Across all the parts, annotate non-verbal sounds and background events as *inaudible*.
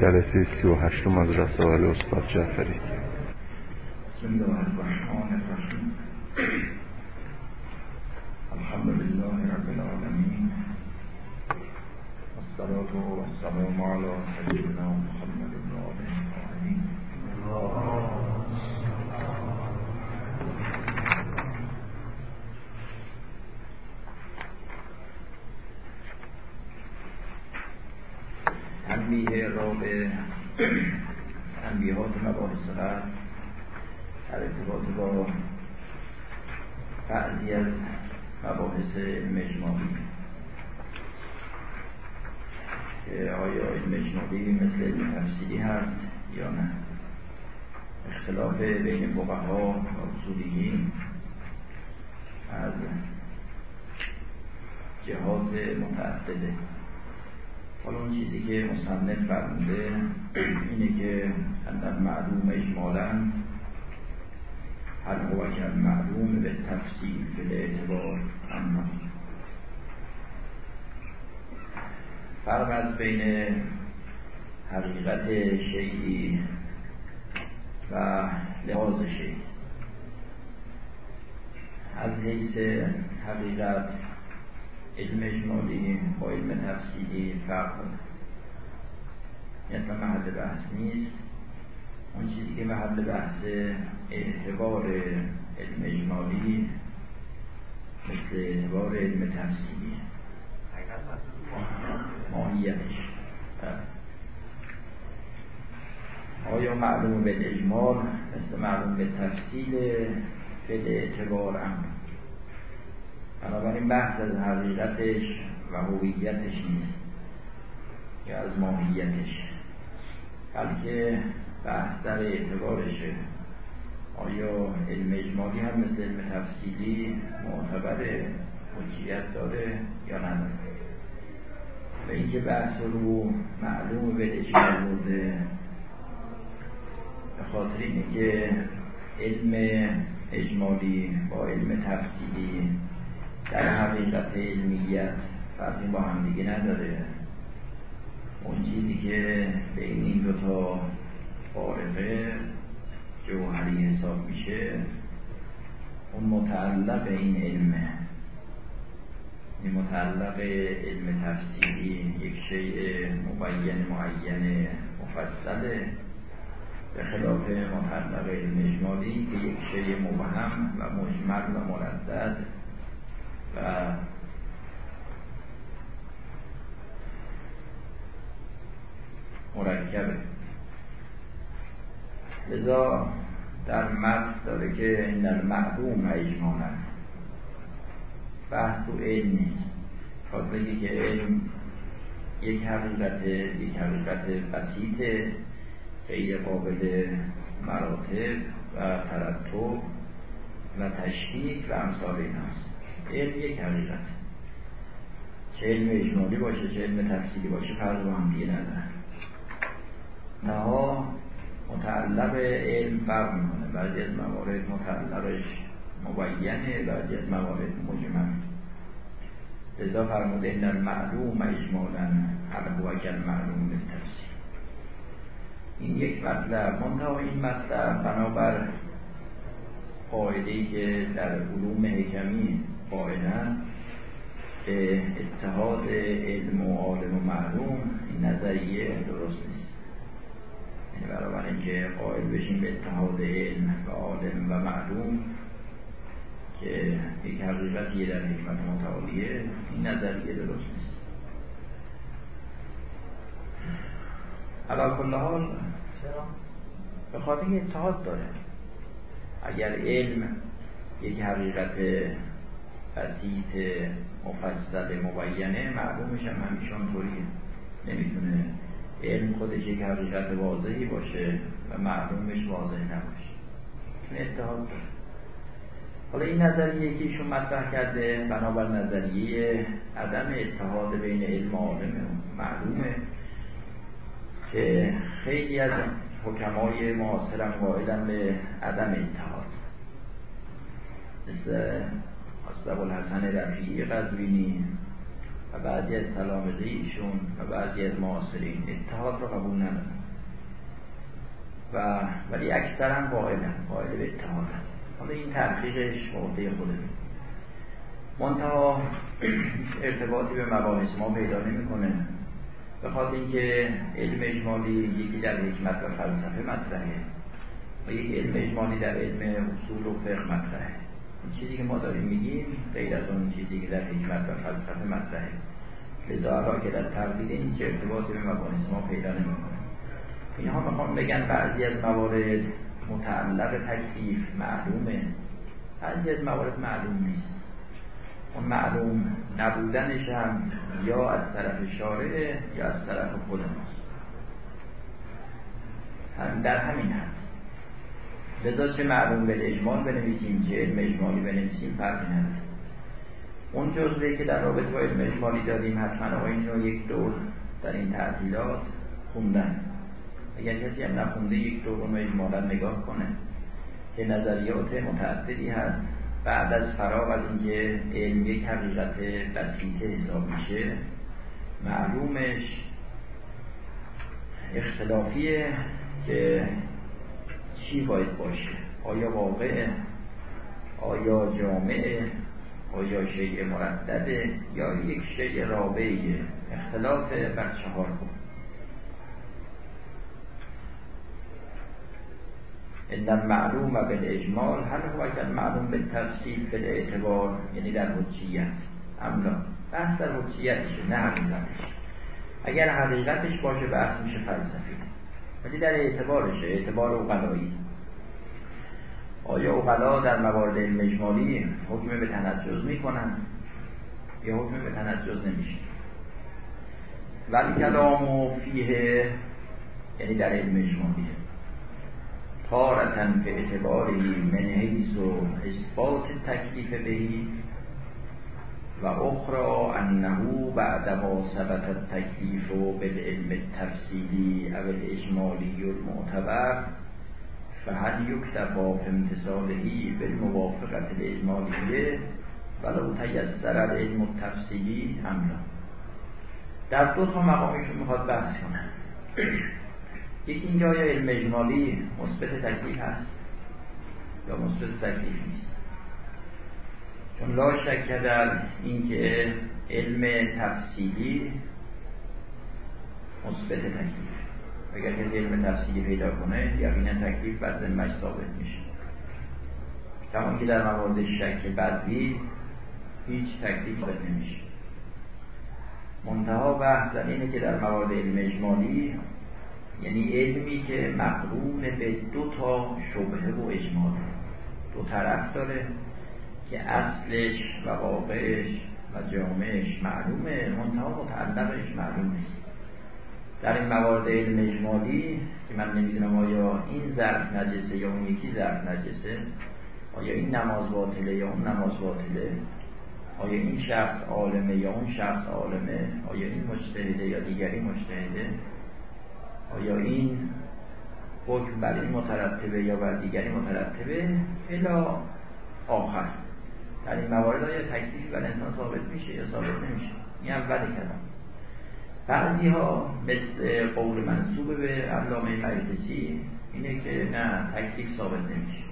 جلسه سی و هشتم از رسائل استاد جعفری. بسم الله الرحمن الرحیم. الحمد لله رب العالمین. والصلاة والسلام على سيدنا به تنبیهات مباحث قبل در ارتباط با بعضی از مباحث مجموعی. که آیا علم اجمالی مثل علم تفسیری هست یا نه؟ اختلاف بین فقها و اصولیین از جهات متعدده. حالا اون چیزی که مصنف فرموده اینه که اندر معلوم اجمالا هر هو معلوم به تفصیل به اعتبار اما. فرق از بین حقیقت شیعی و لحاظ شیعی. از حیث حقیقت علم اجمالی با علم تفصیلی فرق داره. مثل محل بحث نیست. اون چیزی که محل بحث اعتبار علم اجمالی مثل اعتبار علم تفصیلی ماهیتش. آیا معلوم به اجمال مثل معلوم به تفصیل فعل اعتبار هم؟ بنابراین بحث از حقیقتش و هویتش نیست یا از ماهیتش. بلکه بحث در اعتبارشه. آیا علم اجمالی هم مثل علم تفصیلی معتبر حجیت داره یا نداره؟ و اینکه بحث رو معلوم به اجمال بوده به خاطر اینه که علم اجمالی با علم تفصیلی در حقیقت علمیت فرقی با هم دیگه نداره. اون چیزی که بین این دوتا فارقه جوهری حساب میشه اون متعلق این علمه. این متعلق علم تفسیری یک شیء مبین معین مفصله به خلاف متعلق علم اجمالی که یک شیء مبهم و مجمل و مردد و مرکبه لذا در متن داره که این در معلوم اجمالا. بحث تو علم نیست. خواهد بگی که علم یک حقیقت یک حقیقت بسیط غیر قابل مراتب و ترتب و تشکیک و امثال این هست علم یک حقیقت. چه علم اجمالی باشه چه علم تفصیلی باشه فرق با هم دیگه ندارن. نها متعلق علم فرق می‌کنه. بعضی از موارد متعلقش مبینه بعضی از موارد مجمل لذا فرموده این المعلوم اجمالا هو معلوم به تفصیل این یک مطلب. منتها این مطلب بنابر قاعده که در علوم حکمی قائلن که اتحاد علم و عالم و معلوم این نظریه درست نیست. یعنی برابر اینکه قائل بشیم به اتحاد علم و عالم و معلوم که یک حقیقتیه در حکمت متعالیه این نظریه درست نیست. علا کل حال به خاطر اتحاد داره. اگر علم یک حقیقت بسیط مفصل مبینه معلومش هم همیشون طوریه. نمی‌تونه علم خودش یک حقیقت واضحی باشه و معلومش واضح نباشه. این اتحاد حالا این نظریه که ایشون مطرح کرده بنابر نظریه عدم اتحاد بین علم و عالم معلومه که خیلی از حکمای معاصرم قائلن به عدم اتحاد. حسب الحسن رفیعی قزوینی و بعضی از تلامذه ایشون و بعضی از معاصرین اتحاد رو قبول ندارن. و ولی اکثرا قائلن قائل به اتحادن. حالا این تحقیقش عهده خوده منتها ارتباطی به مباحث ما پیدا نمی‌کنه. به خاطر اینکه علم اجمالی یکی در حکمت و فلسفه مطرحه و یک علم اجمالی در علم اصول و فقه مطرحه. این چیزی که ما داریم میگیم غیر از اون چیزی که در حکمت و فلسفه مطرحه. لذا که در تقدیر این چه ارتباطی به مباحث ما پیدا نمی‌کنه. اینها می‌خوام بگن بعضی از موارد متعلق تکلیف معلومه. بعضی از موارد معلوم نیست. اون معلوم نبودنش هم یا از طرف شارع یا از طرف خود ماست. هم در همین هم لذا چه معلوم به اجمال بنویسیم چه علم اجمالی بنویسیم؟ فرقی نداره. اون جزوه که در رابطه با علم اجمالی داریم حتما آقایین رو یک دور در این تعطیلات خوندن. اگر کسی هم نخونده یک دور رو اجمالا نگاه کنه که نظریات متعددی هست. بعد از فراغ از اینکه علم یک حقیقت بسیطه حساب میشه معلومش اختلافیه که چی باید باشه؟ آیا واقع آیا جامعه؟ آیا شیء مردده؟ یا یک شیء رابعیه اختلاف بر چهار بود. ان المعلوم بالاجمال هل هو که معلوم به اعتبار یعنی در حجیت. املا بحث در حجیتش نه حقیقتش اگر حقیقتش باشه بحث میشه فلسفی. ولی در اعتبارشه اعتبار اقلایی آیا اقلا در موارد علم اجمالی حکم به تنجز می‌کنن یا حکم به تنجز نمیشه؟ ولی کلام و فیه یعنی در علم اجمالیه تارتن به اعتباری من حیث و اثبات تکلیف بهی. و اخرى انه بعد ما ثبت التکلیف بالعلم التفصیلی او الاجمالی المعتبر فهل یکتفا فی امتصالهی بالموافقت الاجمالیه؟ ولو تیسر العلم التفصیلی هم در دو تا مقامشون می‌خواد بحث کنه یکی اینکه آیا علم اجمالی مثبت تکلیف هست یا مثبت تکلیف نیست؟ لا شک در اینکه علم تفصیلی مثبت تکلیف. اگر کسی علم تفصیلی پیدا کنه یقینا تکلیف بر ذمش ثابت میشه. کمان که در موارد شک بدوی هیچ تکلیف ثابت نمیشه. منتها بحث در اینه که در موارد علم اجمالی یعنی علمی که مقرون به دو تا شبهه و اجمال دو طرف داره. که اصلش و واقعش و جامعش معلومه منتها متعلقش معلوم نیست. در این موارد علم اجمالی که من نمی‌دونم آیا این ظرف نجسه یا اون یکی ظرف نجسه آیا این نماز باطله یا اون نماز باطله آیا این شخص عالمه یا اون شخص عالمه آیا این مجتهده یا دیگری مجتهده آیا این حکم بر این مترتبه یا بر دیگری مترتبه الا آخر. در این موارد آیا تکلیف بر انسان ثابت میشه یا ثابت نمیشه. این اول کلام بعضی ها مثل قول منصوب به علامه مجلسی اینه که نه تکلیف ثابت نمیشه.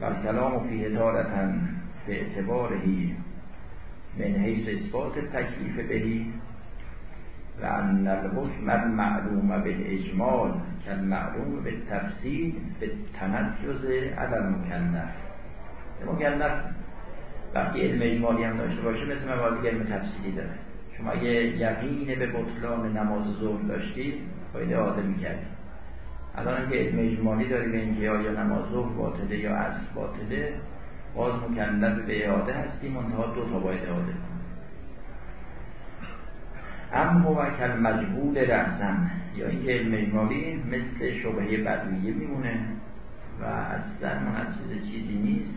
و کلام فیه تارتا به اعتبارهی من حیث اثبات تکلیف بهی و ان الحکم المعلوم بالاجمال که معلوم به تفصیل به تنجز عدم مکلف. مکلف وقتی علم اجمالی هم داشته باشه مثل موارد علم تفصیلی داره. شما اگه یقین به بطلان نماز ظهر داشتید باید اعاده می‌کردید الان که علم اجمالی داری به اینکه یا نماز ظهر باطله یا عصر باطله باز مکلف به اعاده هستیم منتها دو تا باید اعاده ام هو کل مجهول رأسن یا اینکه علم اجمالی مثل شبهه بدویه میمونه و اصلا منجز چیزی نیست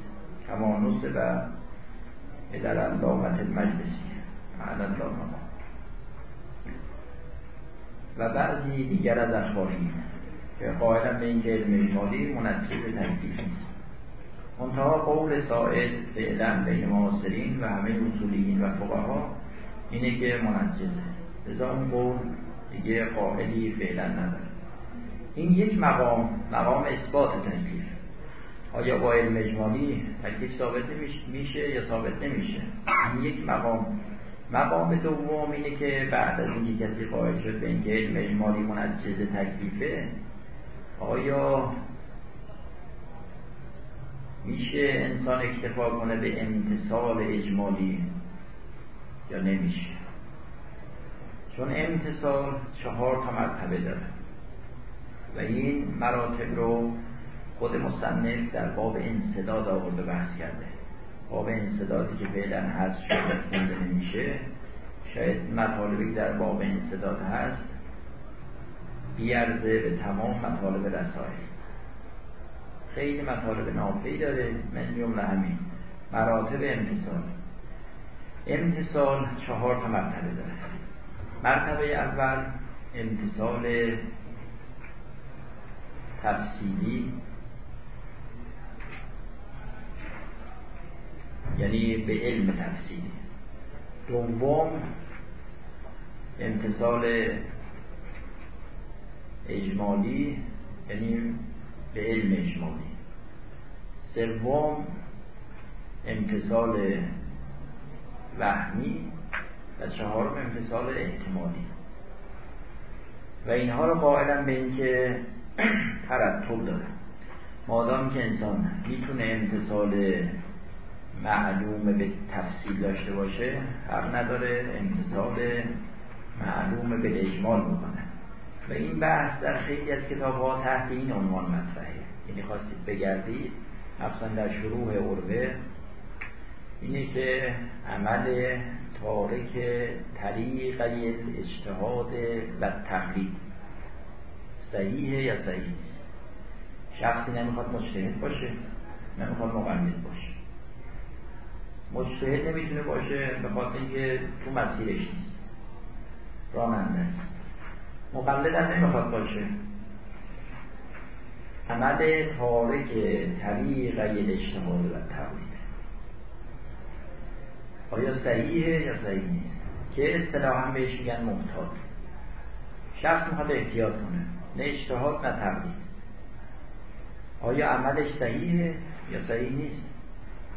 کما نصب در علامت المجلسی الله و بعضی دیگر از اخباری که قائلا به اینکه علم اجمالی منجز تکلیف نیست. منتها قول سائد فعلا بین معاصرین و همه اصولیین و فقها اینه که منجزه لذا اون قول دیگه قائلی فعلا نداره این یک مقام مقام اثبات تکلیف آیا با علم اجمالی تکلیف ثابت میشه یا ثابت نمیشه. این یک مقام. مقام دوم اینه که بعد از اینکه کسی قائل شد به اینکه علم اجمالی منجز تکلیفه آیا میشه انسان اکتفا کنه به امتصال اجمالی یا نمیشه؟ چون امتصال چهار تا مرتبه داره و این مراتب رو خود مصنف در باب انصداد آورده بحث کرده. باب انصدادی که فعلا هست شاید خونده نمیشه. شاید مطالبی در باب انصداد هست بیارزه به تمام مطالب رسائل خیلی مطالب نافعی داره من جمله همین. مراتب امتصال امتصال چهار تا مرتبه داره. مرتبه اول امتصال تفصیلی. یعنی به علم تفصیلی دوم امتصال اجمالی یعنی به علم اجمالی. سوم امتصال وهمی و چهارم امتصال احتمالی. و اینها رو قائلا به اینکه *clears throat* ترتب داره. مادام که انسان می‌تونه امتصال معلوم به تفصیل داشته باشه حق نداره امتصال معلوم به اجمال بکنه و این بحث در خیلی از کتاب ها تحت این عنوان مطرحه. یعنی خواستید بگردید مخصوصا در شروع عروه اینه که عمل تارک طریق اجتهاد و تقلید صحیحه یا صحیح نیست؟ شخصی نمی‌خواد مجتهد باشه نمی‌خواد مقلد باشه. مجتهد نمی‌تونه باشه به خاطر اینکه تو مسیرش نیست. راننده. است مقلد هم نمی‌خواد باشه. عمل تارک طریق اجتهاد و تقلید آیا صحیحه یا صحیح نیست؟ که اصطلاحا بهش میگن محتاط. شخص می‌خواد احتیاط کنه نه اجتهاد نه تقلید آیا عملش صحیحه یا صحیح نیست؟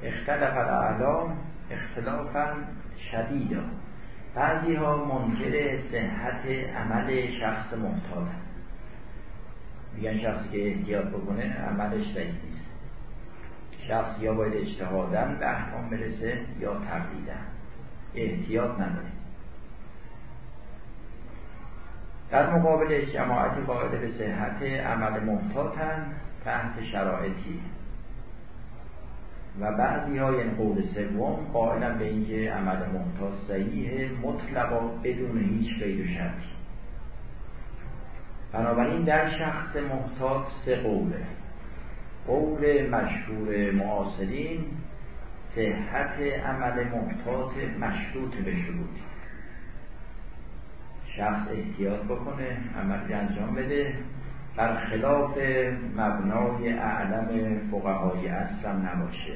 اختلف الاعلام اختلافا شدیدا. بعضی ها منکر صحت عمل شخص محتاط میگن شخصی که احتیاط بکنه عملش صحیح نیست. شخص یا باید اجتهادن به احکام برسه یا تقلیدن احتیاط نداره. در مقابلش جماعتی قائل به صحت عمل محتاطن تحت شرایطی. و بعضی های این قول سوم قائلا به اینکه عمل محتاط صحیح مطلقا بدون هیچ قید و شرطی بنابراین در شخص محتاط سه قوله. قول مشهور معاصرین صحت عمل محتاط مشروط به شروطی شخص احتیاط بکنه عملی انجام بده برخلاف مبنای اعلم فقهای اصلم نباشه.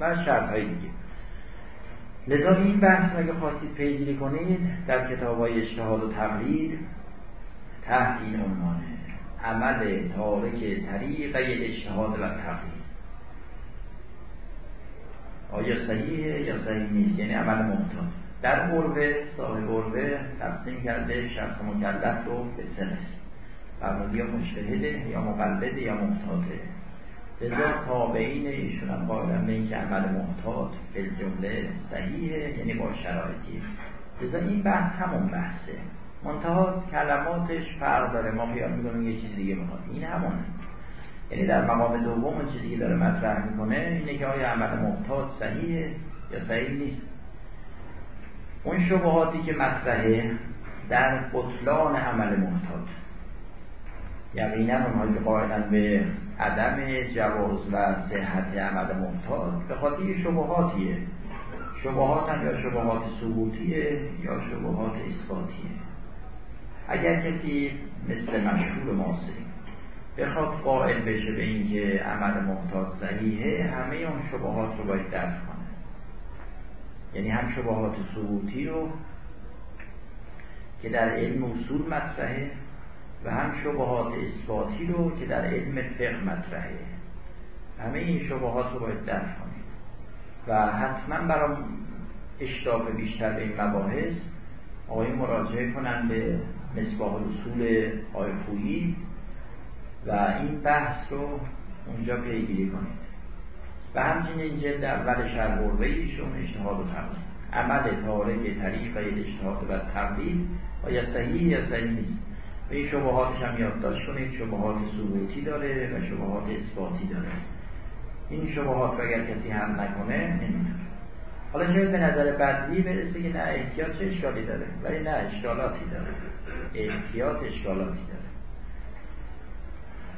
و شرط های دیگه لذا این بحث اگه خواستید پیگیری کنید در کتاب های اجتهاد و تقلید تحت این عنوانه. عمل تارک طریقه اجتهاد و تقلید. آیا صحیحه یا صحیح نیست؟ یعنی عمل محتاط در عروه صاحب عروه تقسیم کرده شخص مکلف رو به سه نصف فرمودی یا مشتهده یا مقلده یا محتاطه. لذا تابعین ایشون هم قائلن به اینکه عمل محتاط به جمله صحیحه یعنی با شرایطی. لذا این بحث همون بحثه. منتها کلماتش فرق داره. ما خیال می‌کنیم یه چیز دیگه می‌خواد. این همونه. یعنی در مقام دوم اون چیزی که داره مطرح می‌کنه اینه که آیا عمل محتاط صحیحه یا صحیح نیست. اون شبهاتی که مطرحه در بطلان عمل محتاط. یقینا اونهایی که قائلن به عدم جواز و صحت عمل محتاط به خاطر شبهاتیه. شبهات هم یا شبهات ثبوتیه یا شبهات اثباتیه. اگر کسی مثل مشهور ماسری بخواد قائل بشه به اینکه عمل محتاط صحیحه همه اون شبهات رو باید درک کنه. یعنی هم شبهات ثبوتی رو که در علم اصول مطرحه و هم شبهات اثباتی رو که در علم فقه مطرحه. همه این شبهات رو باید درک کنیم. و حتما برای اشتاق بیشتر به این مباحث آقای مراجعه کنن به مصباح اصول آقای و این بحث رو اونجا پیگیری کنید. و همچنین جلد اول شربرده ایشون اجتهاد و تقلید عمل تارک طریق و اجتهاد و تقلید آیا صحیح یا صحیح نیست. این شبهاتش هم یادداشت کنید شبهات ثبوتی داره و شبهات اثباتی داره. این شبهات رو اگر کسی هم نکنه نمی‌دونه. حالا شاید به نظر بدلی برسه که نه احتیاط چه اشکالی داره ولی نه اشکالاتی داره. احتیاط اشکالاتی داره.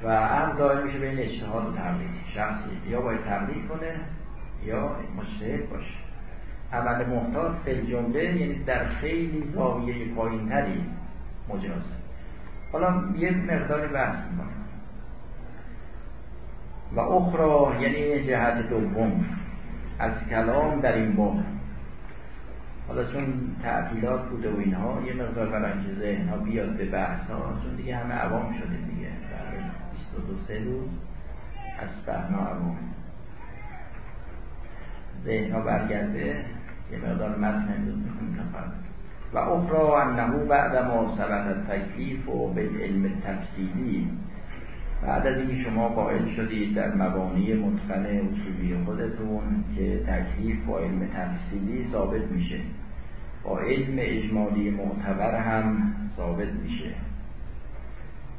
و هم دائم میشه بین اجتهاد و تقلید شخصی یا باید تقلید کنه یا مجتهد باشه. عمل محتاط فل جمله یعنی در خیلی زاویه پایینتری مجازه حالا یه مقداری بحث می‌کنم. و اخرى یعنی جهت دوم از کلام در این باب. حالا چون تعطیلات بوده و اینها یه مقدار اینکه ذهن ها بیاد به بحث ها چون دیگه همه عوام شده دیگه. برای 22 سه روز از بحنا عوام. ذهن ها برگرده یه مقدار متن امروز می‌خونیم و اخرى انه بعد ما سبت تکلیف و علم تفصیلی. بعد از اینکه شما قائل شدید در مبانی متقن اصولی خودتون که تکلیف با علم تفصیلی ثابت میشه. با علم اجمالی معتبر هم ثابت میشه.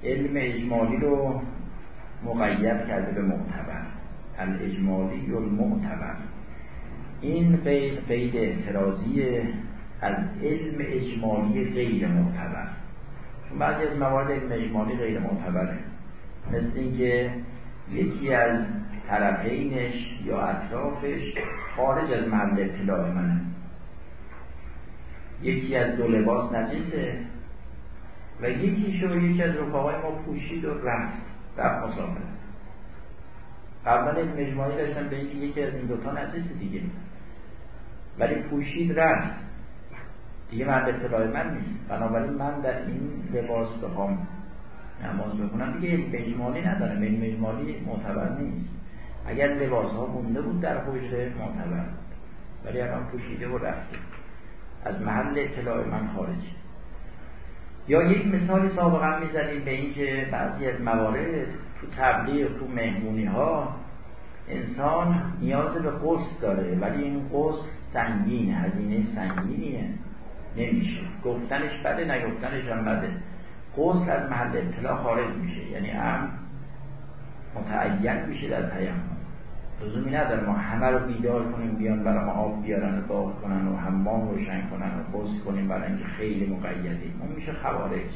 علم اجمالی رو مقید کرده به معتبر. الاجمالی المعتبر. این قید قید اعتراضی از علم اجمالی غیر معتبر. بعضی از موارد علم اجمالی غیر معتبره. مثل اینکه یکی از طرفینش یا اطرافش خارج از محل اطلاع منه. یکی از دو لباس نجیسه و یکیشو یکی از رفاقای ما پوشید و رفت رفت مسافر قبلا این مجموعی داشتن به یکی از این دوتا نجیسه دیگه. ولی پوشید رفت. دیگه مرد اطلاع من نیست. بنابراین من در این لباس بخوام نماز بکنم دیگه مجمالی نداره این مجمالی معتبر نیست. اگر لباس ها مونده بود در حجره معتبر ولی الان پوشیده و رفته. از محل اطلاع من خارج. یا یک مثالی سابقا می‌زنیم به اینکه بعضی از موارد تو تبلیغ تو مهمونی ها انسان نیاز به قصد داره. ولی این قصد سنگین هزینه سنگینیه. نمیشه. گفتنش بده نگفتنش هم بده. قصد از محل اطلاع خارج میشه. یعنی ام متعین میشه در تیمم لزومی نداره ما همه رو بیدار کنیم بیان برای ما آب بیارن و داغ کنن و حمام روشن کنن و قصد کنیم برای اینکه خیلی مقیدیم. اون میشه خوارج.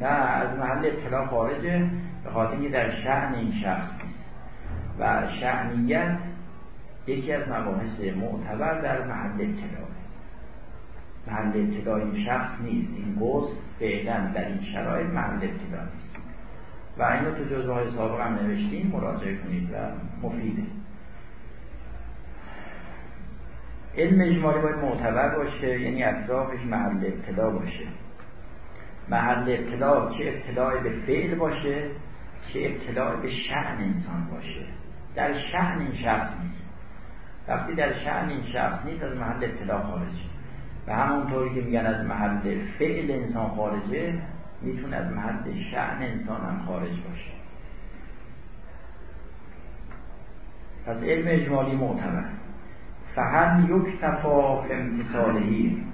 نه از محل اطلاع خارجه. به خاطر اینکه در شعن این شخص نیست. و شعنیت یکی از مباحث معتبر در محل اطلاع محل اطلاع این شخص نیست. این گست فعلا در این شرایط محل اطلاع نیست. و اینو تو جزوه های سابق هم نوشتیم. مراجعه کنید و مفیده. علم اجمالی باید معتبر باشه یعنی اطرافش محل ابتدا باشه. محل اطلاع چه اطلاع به فعل باشه چه اطلاع به شعن انسان باشه. در شعن این شخص نیست. وقتی در شعن این شخص نیست از محل اطلاع خارجه و همونطوری که میگن از محل فعل انسان خارجه می‌تونه از محل شعن انسان هم خارج باشه. پس علم اجمالی معتبر. فهل یک تفا امتصالهی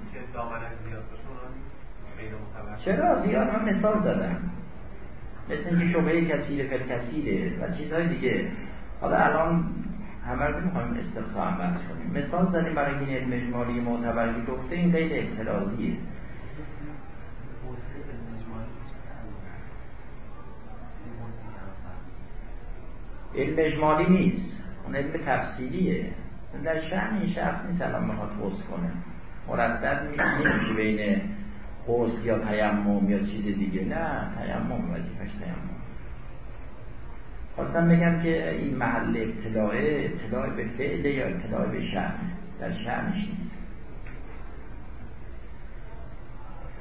چرا؟ زیاد من مثال زدم. مثل اینکه شبه کثیر فل کثیره و چیزهای دیگه. حالا الان همه رو می‌خوایم استقصا بحث کنیم مثال زدیم برای این علم اجمالی معتبری گفته این قید اعتراضیه علم اجمالی نیست. اون علم تفصیلیه. در شهن این شخص نیست الان می‌خواد حوض کنه. مردد نمیشه بین حوض یا تیمم یا چیز دیگه. نه تیمم وظیفش تیمم. خواستم بگم که این محل اطلاع اطلاع به فعل یا اطلاع به شهن در شهنش نیست.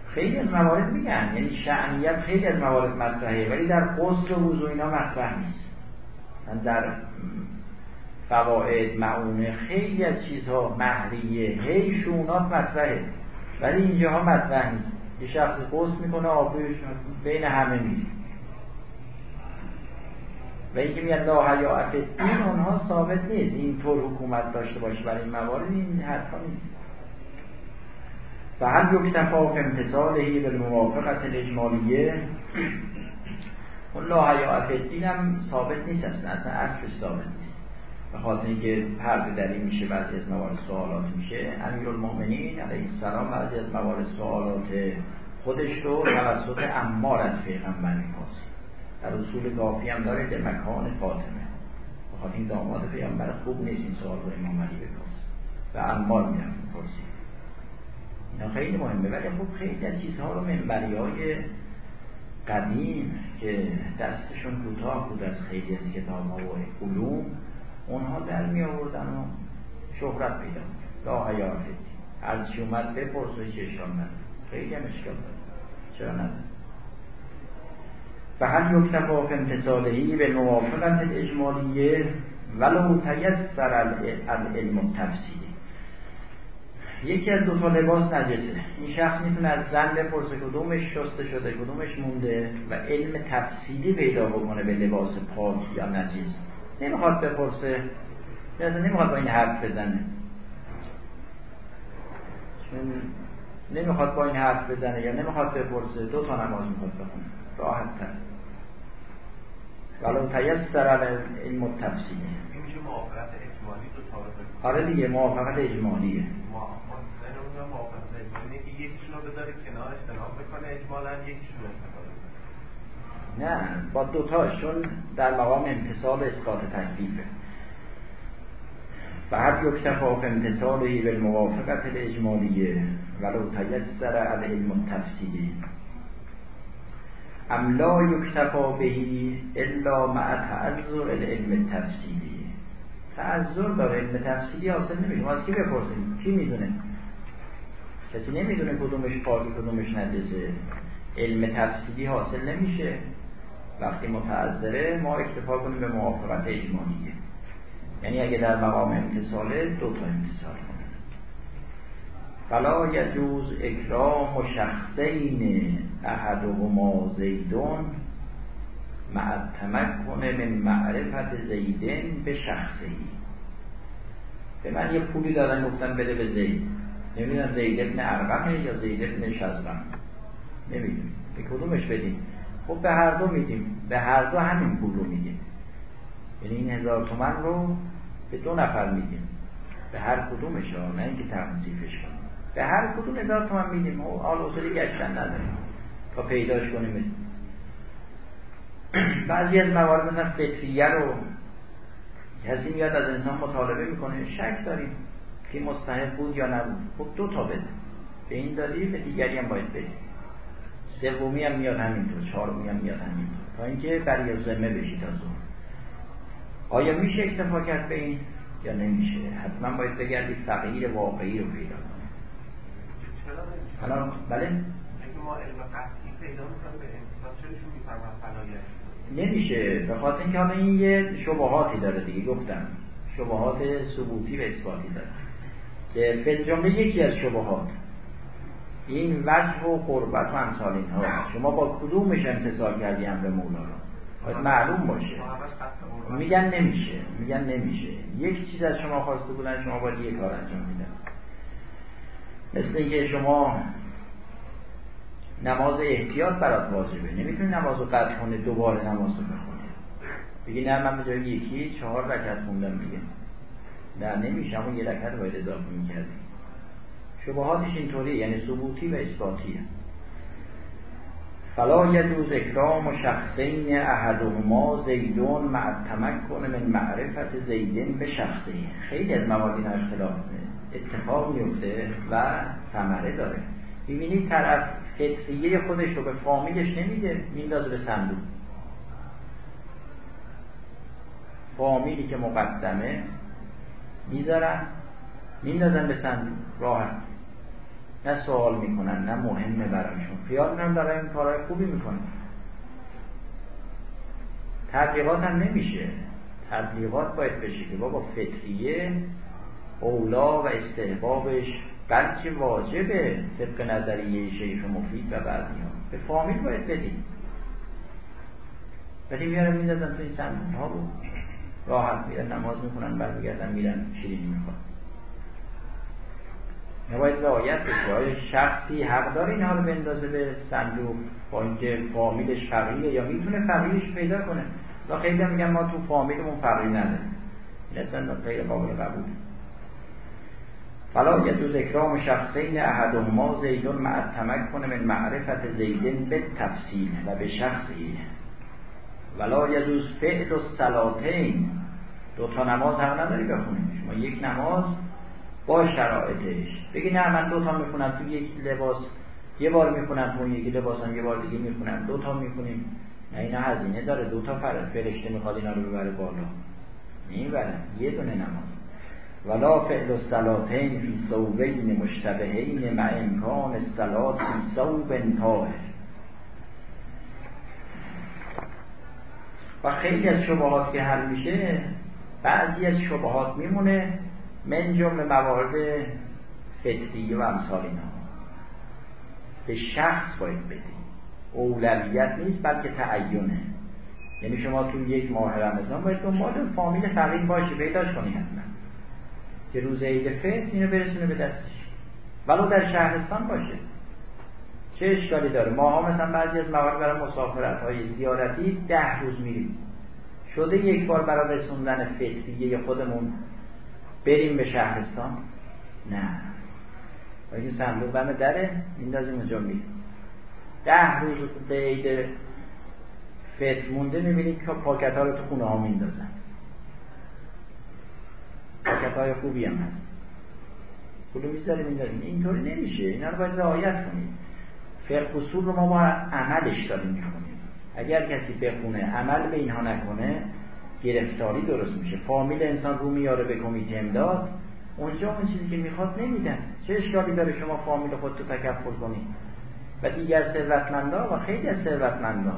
خیلی از موارد میگن یعنی شعنیت خیلی از موارد مطرحه ولی در قصر و وضوع اینا مطرح نیست. در فواید معونه خیلی از چیزها مهریه هی شونات مطرحه ولی اینجاها مطرح نیست. یه شخص قصد می‌کنه آبروش بین همه میره و اینکه میگن لا حیاء این اونها ثابت نیست. اینطور حکومت داشته باشه برای این موارد این حرفا نیست. و هل یکتفا فی امتصالهی بالموافقت الاجمالیه اون لا الدین هم ثابت نیست اصلا اصلا اصلش ثابت نیست. به خاطر اینکه پرده دری میشه بعضی از موارد سوالات میشه. امیرالمؤمنین علیه السلام بعضی از موارد سوالات خودش رو توسط امار از پیغمبر می‌پرسید در اصول کافی هم داره به مکان فاطمه. بخاطر این داماد پیامبر خوب نیست این سوال رو امام علی بپرس و امار می‌رفت می‌پرسید اینا خیلی مهمه. ولی خب خیلی از چیزها رو منبری های قدیم که دستشون کوتاه بود از خیلی از کتاب ها و علوم اونها در می آوردن و شهرت پیدا لا حیاتی هر چی اومد بپرس و نداره. خیلی هم اشکال داره. چرا و هل یکتفا فی امتصالهی به موافقت اجمالیه ولو تیسر العلم التفصیلی یکی از دو تا لباس نجسه. این شخص می‌تونه از زن بپرسه کدومش شسته شده کدومش مونده و علم تفصیلی پیدا بکنه به لباس پاک یا نجس نمی‌خواد بپرسه. مثلا نمی‌خواد با این حرف بزنه. نمی‌خواد با این حرف بزنه یا نمی‌خواد بپرسه دو تا نماز می‌خواد بخونه. راحت تر ولو تیسر علم التفصیلی این میشه موافقت اجمالی دو آره دیگه موافقت اجمالیه. موافقت اجمالی که یکیشون رو بذاره کنار استناب بکنه اجمالا یکیشون رو نه با دوتاش چون در مقام امتصال اثبات تکلیفه. و هر یکتفا فی امتصاله بالموافقت الاجمالیه. ولو تیسر علم التفصیلی ام لا یکتفا بهی الا مع تعذر العلم التفصیلی تعذر داره علم تفصیلی حاصل نمیشه ما از کی بپرسیم؟ کی می‌دونه؟ کسی نمی‌دونه کدومش پاکی کدومش ندزه علم تفصیلی حاصل نمیشه. وقتی متعذره ما اکتفا کنیم به موافقت اجمالیه. یعنی اگه در مقام امتصاله دو تا امتصال کنه فلا یجوز اکرام شخصین احدهما زیدون مع تمکن من معرفت زیدن به شخصی. به من یه پولی دادن گفتن بده به زید. نمی‌دونم زید ابن ارقمه یا زید ابن شزرم. نمی‌دونم. به کدومش بدیم؟ خب به هر دو میدیم. به هر دو همین پول رو میدیم. یعنی این هزار تومن رو به دو نفر میدیم. به هر کدومش ها نه اینکه تنظیفش کنیم. به هر کدوم هزار تومن میدیم. و آل اصولی گشتن نداریم. تا پیداش کنیم. بعضی از موارد مثلا فطریه رو کسی میاد از انسان مطالبه می‌کنه. شک داریم که مستحق بود یا نبود. خب دو تا بده. به این دادی به دیگری هم باید بده. سومی هم میاد همینطور. چهارمی هم میاد همینطور. تا اینکه برای ذمه بشی تا زور آیا میشه اکتفا کرد به این؟ یا نمیشه؟ حتما باید بگردید فقیر واقعی رو پیدا کنید. حالا بله؟ ما علم قطعی پیدا به نمیشه. به خاطر اینکه حالا این یه شبهاتی داره دیگه گفتم. شبهات ثبوتی و اثباتی داره. که فلجامه یکی از شبهات. این وجه و قربت و امثال اینها. شما با کدومش امتصال کردی امر مولا رو باید معلوم باشه. میگن نمیشه. میگن نمیشه. یک چیز از شما خواسته بودن شما باید یک کار انجام میدن. مثل اینکه شما نماز احتیاط برات واجبه. نمی‌تونی نماز رو قطع کنه دوباره نماز رو بخونی. بگی نه من به یکی چهار رکعت خوندم دیگه. نه نمیشه. اما یه رکعت باید اضافه می‌کردی. شبهاتش اینطوری یعنی ثبوتی و اثباتیه. فلا یجوز اکرام و شخصین احدهما زیدون مع تمکن من معرفت زیدین به شخصین. خیلی از موادین اختلاف اتفاق میفته و ثمره داره. ببینید طرف فطریه خودش رو به فامیلش نمیده میندازه به صندوق. فامیلی که مقدمه می‌ذارن میندازن به صندوق. راحت. نه سوال می‌کنن نه مهمه برایشون. خیال می‌کنن برای این کارهای خوبی می‌کنن. تبلیغات هم نمیشه. تبلیغات باید بشه که بابا فطریه اولا و استحبابش بلکه واجبه طبق نظریه شیخ مفید و بعدی به فامیل باید بدیم. ولی میارن میندازن تو این سندون ها رو. راحت میرن نماز می‌کنن برمیگردن میرن شیرینی می‌خوان. نباید رعایت بشه. آیا شخصی حق داره اینها رو بندازه به صندوق با اینکه فامیلش فقیره یا می‌تونه فقیرش پیدا کنه؟ و خیلی میگن ما تو فامیلمون فقیر نداریم. این اصلا غیر قابل قبول فلا یجوز اکرام شخصین احدهما زیدون مع کنه من معرفت زیدن به تفصیل و به شخصی. ولا یجوز فعل و سلاتین دو تا نماز هم نداری بخونیم شما یک نماز با شرایطش. بگی نه من دو تا می‌خونم. تو یک لباس یه بار می‌خونم تو یکی لباس هم یه بار دیگه می‌خونم. دو تا می‌خونیم. نه اینا هزینه داره. دو تا فرشته می‌خواد اینا رو ببره بالا. نمی‌بره یه دونه نماز. ولا فعل الصلاتین فی صوبین مشتبهین مع امکان الصلات فی صوب طاهر. و خیلی از شبهات که حل میشه بعضی از شبهات میمونه من جمله موارد فطریه و امثال اینا. به شخص باید بدیم. اولویت نیست بلکه تعینه. یعنی شما تو یک ماه رمضان باید دنبال فامیل فقیر باشی پیداش کنی حتما. که روز عید فطر اینو برسونه به دستش. ولو در شهرستان باشه. چه اشکالی داره؟ ما ها مثلا بعضی از موارد برای مسافرت های زیارتی ده روز میریم. شده یک بار برای رسوندن فطریه خودمون بریم به شهرستان؟ نه. و این صندوق دم دره میندازیم اونجا میریم. ده روز به عید فطر مونده می‌بینید که پاکت ها رو تو خونه ها میندازن. پاکت های خوبی هم هست. پولو می‌ذاریم میندازیم اینطوری نمیشه. اینا رو باید رعایت کنید فقه اصول رو ما با عملش داریم می‌خونیم. اگر کسی بخونه عمل به اینها نکنه گرفتاری درست میشه. فامیل انسان رو میاره به کمیته امداد اونجا اون چیزی که می‌خواد نمیدن. چه اشکالی داره شما فامیل خودتو تکفل کنید و دیگر ثروتمندا و خیلی از ثروتمندا.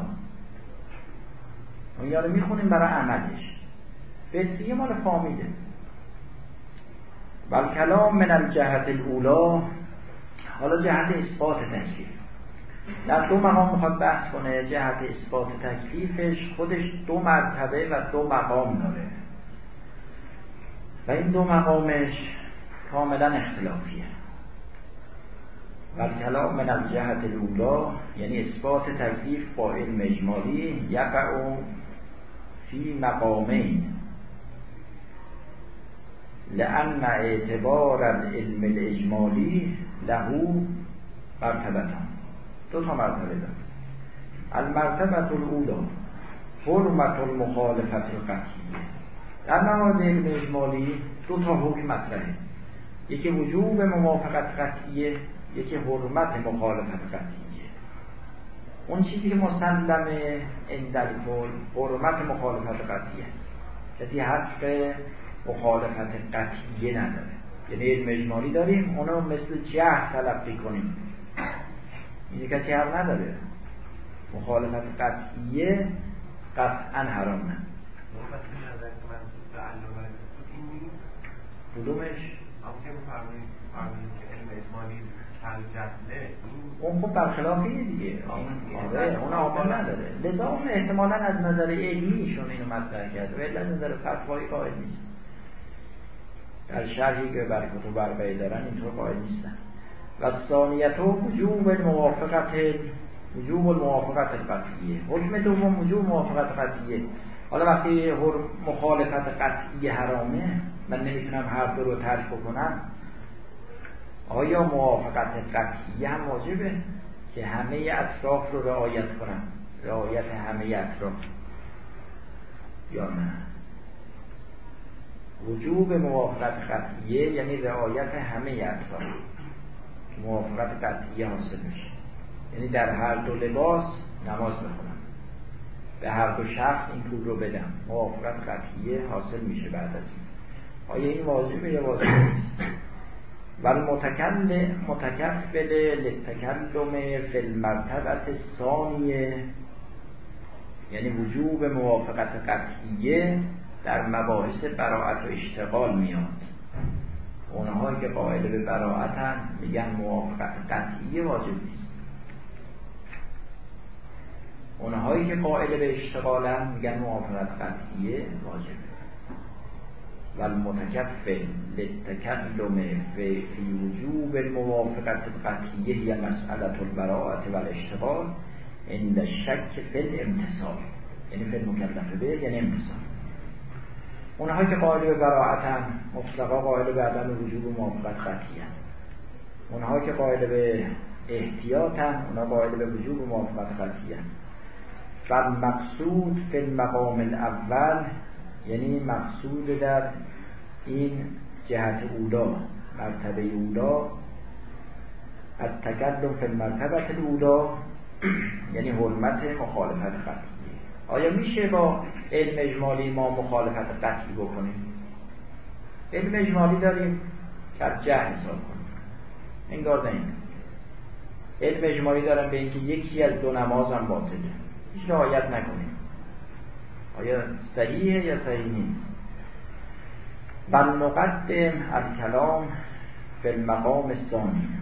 اون یارو می‌خونیم برای عملش. بسیه مال فامیله. بل کلام من الجهت الاولا حالا جهت اثبات تکلیف. در دو مقام می‌خواد بحث کنه جهت اثبات تکلیفش خودش دو مرتبه و دو مقام داره. و این دو مقامش کاملا اختلافیه. و کلام من الجهت الاولا یعنی اثبات تکلیف با علم اجمالی یقع فی مقامین. لأن اعتبار العلم الاجمالی له مرتبتان. دو تا مرتبه داره. المرتبه الاولا حرمت المخالفت القطعیه. در موارد علم اجمالی دو تا حکم مطرحه. یکی وجوب موافقت قطعیه یکی حرمت مخالفت قطعیه. اون چیزی که مسلمه اندر کل حرمت مخالفت قطعیه است. کسی حق مخالفت قطعیه نداره. یعنی علم اجمالی داریم اونو مثل جه تلقی کنیم. این کسی حق نداره. مخالفت قطعیه قطعا حرام نه. کدومش؟ اون خب برخلاف اینه دیگه. آره اون عامل نداره. لذا اون احتمالا از نظر علمیشون اینو مطرح کرده. ولی از نظر فتوایی قائل نیست. در شرحی که بر کتب اربعه دارن اینطور قائل نیستن. و ثانیت وجوب الموافقت وجوب الموافقت القطعیه حکم دوم وجوب موافقت قطعیه. حالا وقتی مخالفت قطعی حرامه من نمی‌تونم هر دو رو ترک بکنم. آیا موافقت قطعی هم واجبه که همه اطراف رو رعایت کنم رعایت همه اطراف. یا نه؟ وجوب موافقت قطعیه یعنی رعایت همه اطراف. موافقت قطعیه حاصل میشه. یعنی در هر دو لباس نماز بخونم به هر دو شخص این پول رو بدم. موافقت قطعیه حاصل میشه بعد از این. آیا این واجبه یا واجب نیست؟ و المتکفل متکفل لتکلم فی المرتبت ثانیه یعنی وجوب موافقت قطعیه در مباحث براعت و اشتغال میاد. اونهایی که قائل به براعتن میگن موافقت قطعیه واجب نیست. اونهایی که قائل به اشتغالن میگن موافقت قطعیه واجبه. و المتکفل للتکلم فی وجوب الموافقت قطعیه یا مسئله البراعت و الاشتغال عند شک فی الامتصال. یعنی فی المکلف به یعنی امتصال. اونهایی که قائل به براعتن مطلقا قائل به عدم وجوب موافقت قطعی اونهایی که قائل به احتیاطن اونها قائل به وجوب موافقت قطعی و مقصود فی المقام الاول یعنی مقصود در این جهت اولا مرتبه اولا از تکلم فی المرتبه اولا یعنی حرمت مخالفت قطعی. آیا میشه با علم اجمالی ما مخالفت قطعی بکنیم؟ علم اجمالی داریم که از جهل حساب کنیم. انگار نه علم اجمالی دارم به اینکه یکی از دو نماز هم باطله. هیچ رعایت نکنیم. آیا صحیحه یا صحیح نیست؟ بل نقدم الکلام فی المقام الثانی.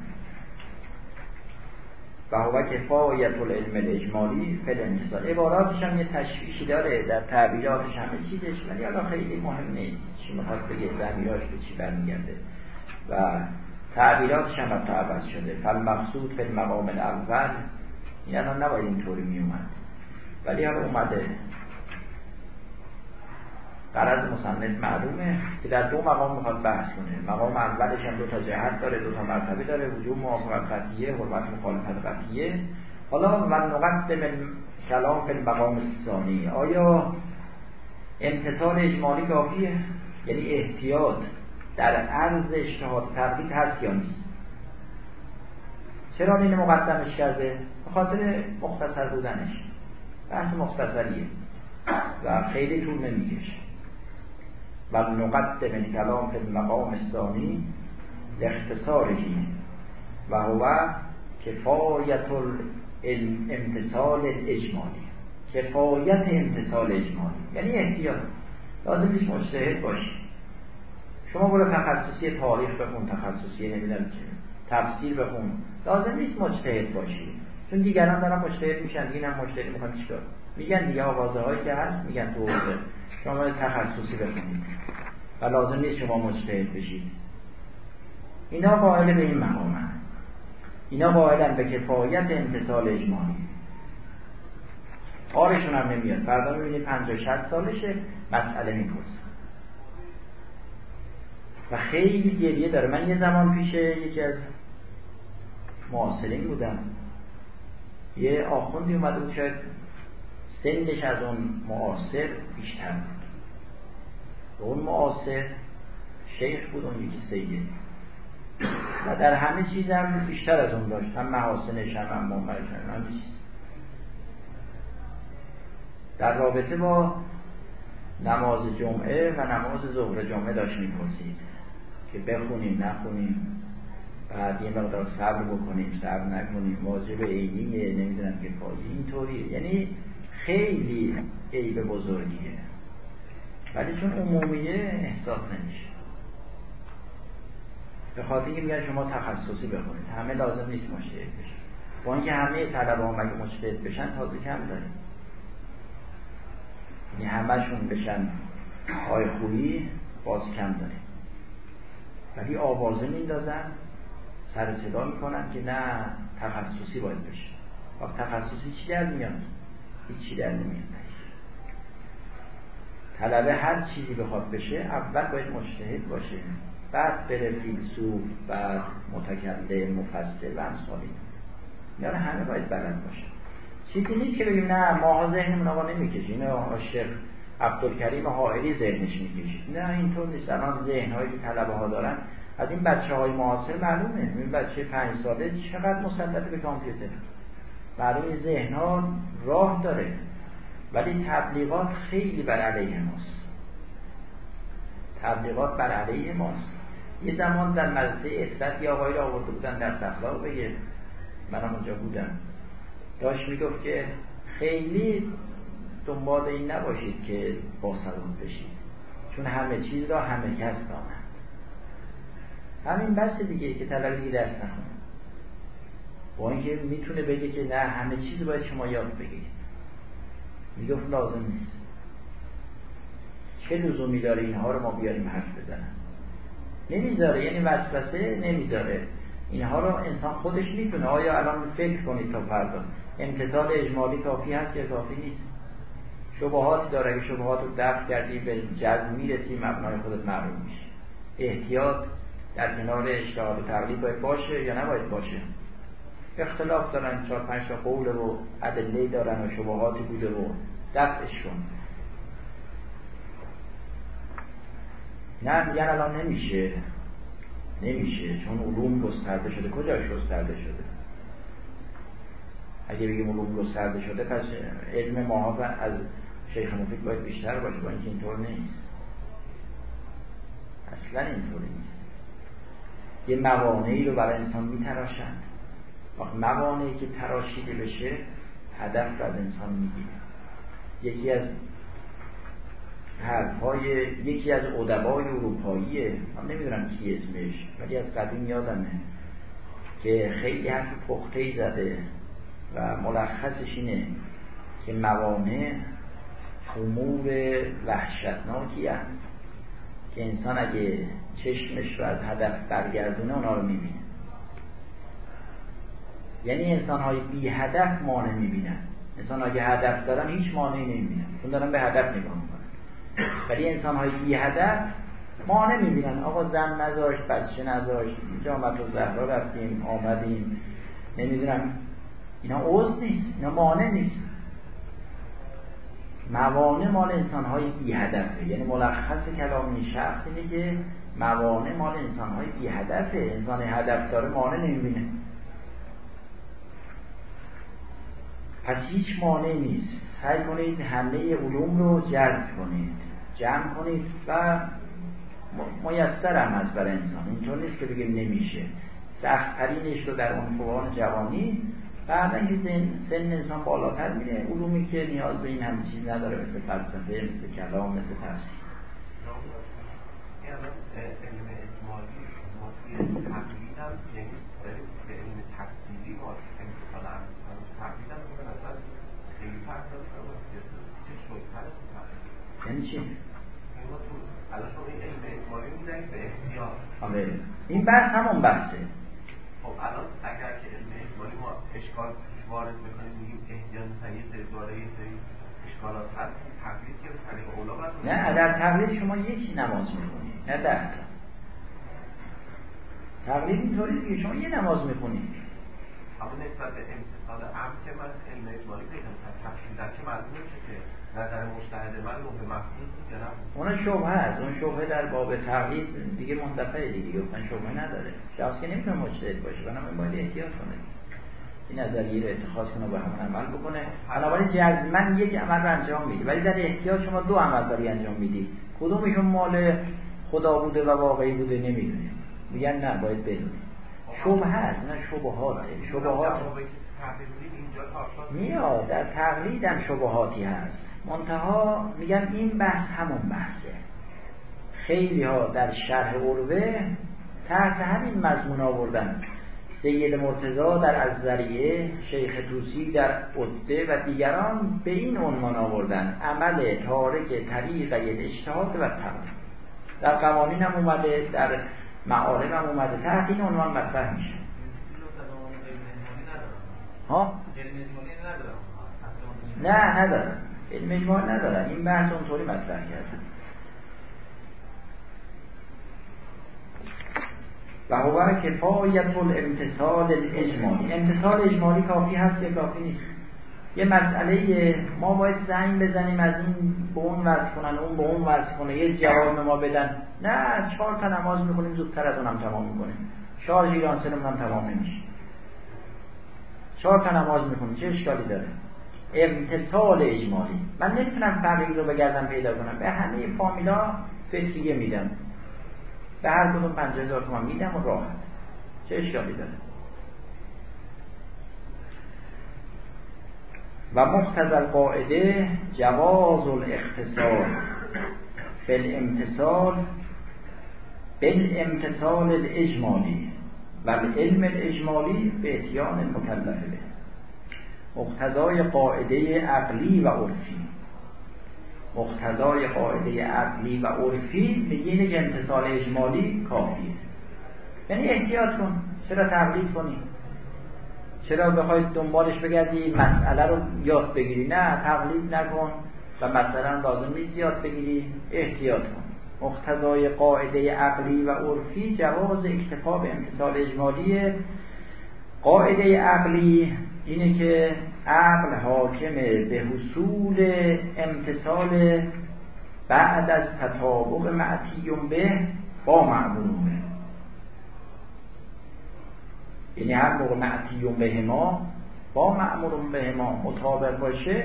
و هو کفایت العلم الاجمالی الانتصال عباراتش هم یه تشویشی داره در تعبیراتش همه چیزش ولی حالا خیلی مهم نیست. چی می‌خواد بگه زمیراش به چی برمیگرده. و تعبیراتش هم عوض شده. فالمقصود فی المقام الاول الان نباید اینطوری میومد ولی حالا اومده. قرض مصنف معلومه که در دو مقام می‌خواد بحث کنه مقام اولش هم دو تا جهت داره دو تا مرتبه داره وجود موافقت قطعیه حرمت مخالفت قطعیه. حالا و من کلام فی المقام ثانی آیا امتصال اجمالی کافیه؟ یعنی احتیاط در عرض اجتهاد تقلید هست یا نیست؟ چرا این مقدمش کرده؟ به خاطر مختصر بودنش. بحث مختصریه و خیلی طول نمی‌کشه. و نقدم الکلام فی المقام الثانی لاختصارهی و هو کفایت امتصال اجمالی کفایت امتصال اجمالی. یعنی احتیاط. لازم نیست مجتهد باشی. شما برو تخصصی تاریخ بخون تخصصی نمی‌دونم که تفسیر بخون. لازم نیست مجتهد باشی. چون دیگران دارن مجتهد میشن دیگه هم مجتهد می‌خوان چیکار؟ میگن دیگه آوازه هایی که هست میگن تو شما تخصصی بخونید و لازم نیست شما مجتهد بشید. اینا قائل به این مقام اینا قائلن به کفایت انتصال اجمالی. آرشون هم نمیاد. فردا می‌بینید 50 60 سالشه مسئله می‌پرسن و خیلی گریه داره. من یه زمان پیش یکی از معاصرین بودم. یه آخوندی اومده بود شاید سنش از اون معاصر بیشتر بود. و اون معاصر شیخ بود اون یکی سیده و در همه چیز هم بیشتر از اون داشت. هم محاسنش هم هم هم همه چیز. در رابطه با نماز جمعه و نماز ظهر جمعه داشت می‌پرسید که بخونیم نخونیم. بعد یه مقدار صبر بکنیم صبر نکنیم. واجب عینیه نمی‌دونم که پایی اینطوری یعنی خیلی عیب بزرگیه. ولی چون عمومیه احساس نمیشه. به خاطر اینکه میگن شما تخصصی بخونید. همه لازم نیست مجتهد بشن. با اینکه همه طلبه ها مگه مجتهد بشن تازه کم داریم. یعنی همشون بشن های خویی باز کم داریم. ولی آوازه میندازن سر صدا می‌کنن که نه تخصصی باید بشه. و تخصصی چی در میاد؟ هیچی در نمیاد. طلبه هر چیزی بخواد بشه اول باید مجتهد باشه. بعد بره فیلسوف بعد متکلم مفسر و امثالی. اینا همه باید بلد باشه. چیزی نیست که بگیم نه ماها ذهنمون آقا نمی‌کشه. اینو شیخ عبدالکریم حائلی ذهنش می‌کشید نه اینطور نیست. الان ذهن هایی که طلبه ها دارن از این بچه های معاصر معلومه. این بچه پنج ساله چقدر مسلط به کامپیوتر معلوم این ذهن ها راه داره. ولی تبلیغات خیلی بر علیه ماست. تبلیغات بر علیه ماست. یه زمان در مدرسه اصفت یه آقایی را آورده بودن در اخلاق بگه منم اونجا بودم. داشت می‌گفت که خیلی دنبال این نباشید که با سلام بشید. چون همه چیز را همه کس دانند. همین بس دیگه که طلبی درس نکنه با اینکه می‌تونه بگه که نه همه چیز باید شما یاد بگیرید. می‌گفت لازم نیست. چه لزومی داره اینها رو ما بیاریم حرف بزنن نمی‌ذاره یعنی وسوسه نمی‌ذاره. اینها رو انسان خودش می‌تونه آیا الان فکر کنید تا فردا؟ امتصال اجمالی کافی هست یا کافی نیست؟ شبهات داره. اگه شبهات رو دفع کردی به جزم می‌رسی مبنای خودت معلوم میشه. احتیاط در کنار اشتهاد و تقلیب باید باشه یا نباید باشه؟ اختلاف دارن چهار پنج تا قول و ادله دارن و شبهاتی بوده و دفعش کن نه میگن الان نمیشه. نمیشه چون علوم گسترده شده. کجاش گسترده شده؟ اگه بگیم علوم گسترده شده پس علم ما از شیخ مفید باید بیشتر باشه با اینکه اینطور نیست. اصلا اینطوری نیست. یه موانعی رو برای انسان میتراشند. موانعی که تراشیده بشه هدف رو از انسان می‌گیره. یکی از حرفهای یکی از ادبای اروپاییه. من نمی‌دونم کی اسمش ولی از قدیم یادمه که خیلی حرف پخته زده و ملخصش اینه که موانع امور وحشتناکی هست که انسان اگه چشمش رو از هدف برگردونه اونا رو می‌بینه. یعنی انسان های بی هدف مانع می‌بینن. انسان اگه هدف دارن هیچ مانعی نمی‌بینن. چون دارن به هدف نگاه می‌کنن. ولی انسان های بی هدف مانع می‌بینن. آقا زن نذاشت بچه نذاشت. جامعت و زهرا رفتیم آمدیم. نمی‌دونم. اینا عوض نیست. اینا مانع نیست. موانع مال انسان های بی هدفه. یعنی ملخص کلام این شخص اینه که موانع مال انسان های بی هدفه. انسان هدف داره مانع نمی‌بینه. پس هیچ مانع نیست. سعی کنید همه علوم رو جذب کنید. جمع کنید و میسر هم از برای انسان. اینطور نیست که بگیم نمیشه. سختترینش رو در عنفوان جوانی بعد اینکه سن انسان بالاتر میره. علومی که نیاز به این همه چیز نداره مثل فلسفه مثل کلام مثل تفسیر. یعنی چی؟ این بحث همون بحثه خب الان اگر که علم اجمالی ما اشکال وارد می‌کنیم میگیم یه سری دوره یه سری اشکالات هست تقلید که طریق اولا نه در تقلید شما یکی نماز می‌کنید نه تا. تقلید اینطوری دیگه شما یه نماز می‌کنید اما نسبت به امتصال عام که من علم اجمالی می‌کنم تفصیل که معلوم میشه که نظر مجتهد من لوح محفوظ بود یا نه؟ اون شبهه هست اون شبهه در باب تقلید دیگه منتفع دیگه گفتن شبهه نداره. شخص که نمی‌تونه مجتهد باشه بنابراین باید احتیاط کنه. این نظریه رو اتخاذ کنه و همون عمل بکنه. بنابراین جزمن یک عمل رو انجام میدی ولی در احتیاط شما دو عمل داری انجام میدی. کدومشون مال خدا بوده و واقعی بوده نمی‌دونه میگن نه باید بدونی شبهه هست نه شبهاته شبهات میاد در تقلید هم شبهاتی هست. منتها میگن این بحث همون بحثه. خیلی ها در شرح عروه تحت همین مضمون آوردن. سید مرتضا در از ذریعه شیخ توسی در عده و دیگران به این عنوان آوردن. عمل تارک طریق اجتهاد و تقلید در قوانین هم اومده در معارم هم اومده تحت این عنوان مطرح میشه. ها؟ نه ندارم. علم اجماع ندارن این بحث اونطوری مطرح کردن و هو کفایت الامتصال الاجمالی. امتصال اجمالی کافی هست یا کافی نیست؟ یه مسئله ما باید زنگ بزنیم از این به اون وضع کنن اون به اون وضع کنه یه جواب ما بدن. نه چهار تا نماز می‌کنیم زودتر از اونم تمام می‌کنیم. شارژ ایران هم تمام نمیشه. چهار تا نماز می‌کنیم چه اشکالی داره؟ امتصال اجمالی من نمی‌تونم فرقی رو بگردم پیدا کنم. به همه فامیلا فطریه میدم. به هر کدوم پنجه هزار تومان میدم و راحت. چه اشکالی داره؟ و مقتضى القاعده جواز الاختصار. فی الامتصال بالامتصال الاجمالی و العلم الاجمالی به اتیان المکلف به مقتضای قاعده عقلی و عرفی. مقتضای قاعده عقلی و عرفی میگه که امتصال اجمالی کافیه. یعنی احتیاط کن چرا تقلید کنی؟ چرا بخواید دنبالش بگردی؟ مسئله رو یاد بگیری. نه تقلید نکن و مثلا لازم نیست یاد بگیری. احتیاط کن. مقتضای قاعده عقلی و عرفی جواز اکتفا به امتصال اجمالی قاعده عقلی اینه که عقل حاکمه به حصول امتصال بعد از تطابق معتیون به با معمولون یعنی هر موقع معتیون به ما با معمولون به ما مطابق باشه